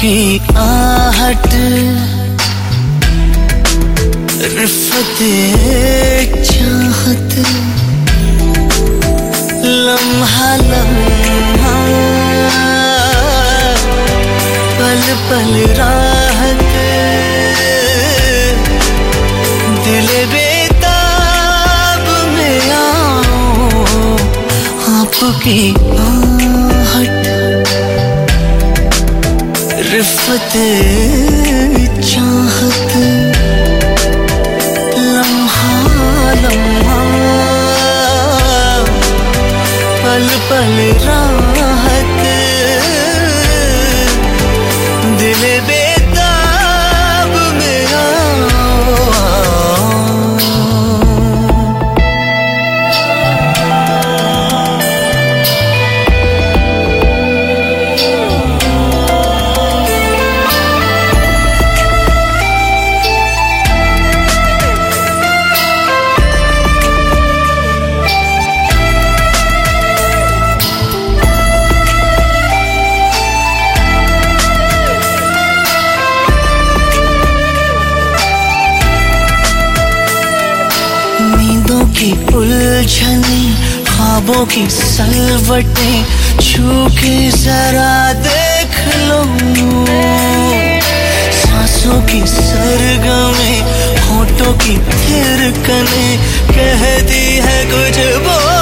आपकी आहट। रिफत चाहत। लम्हा लम्हा। पल पल राहत। दिल बेताब में आओ। आपकी आहट रिफत चाहत की उलझने ख्वाबों की सलवटें छू के जरा देख लो। सांसों की सरगमे, होठों की थिरकने कहती है कुछ बोल।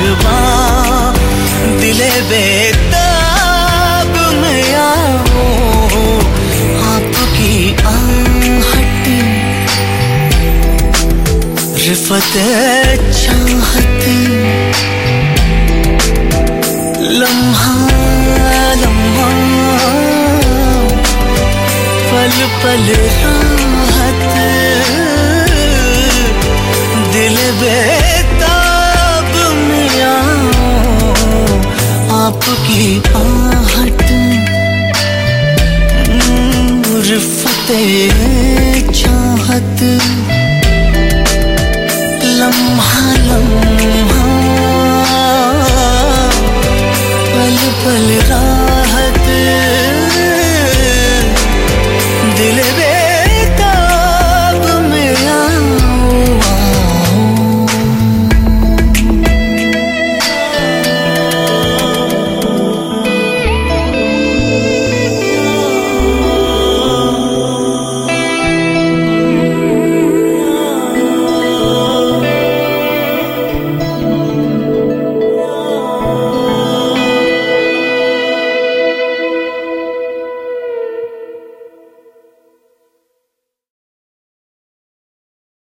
मेहरबान दिले बेताब में आओ आपकी आहट रिफत चाहत। लम्हा लम्हा। पल पल राहत। दिल बेताब to keep on oh.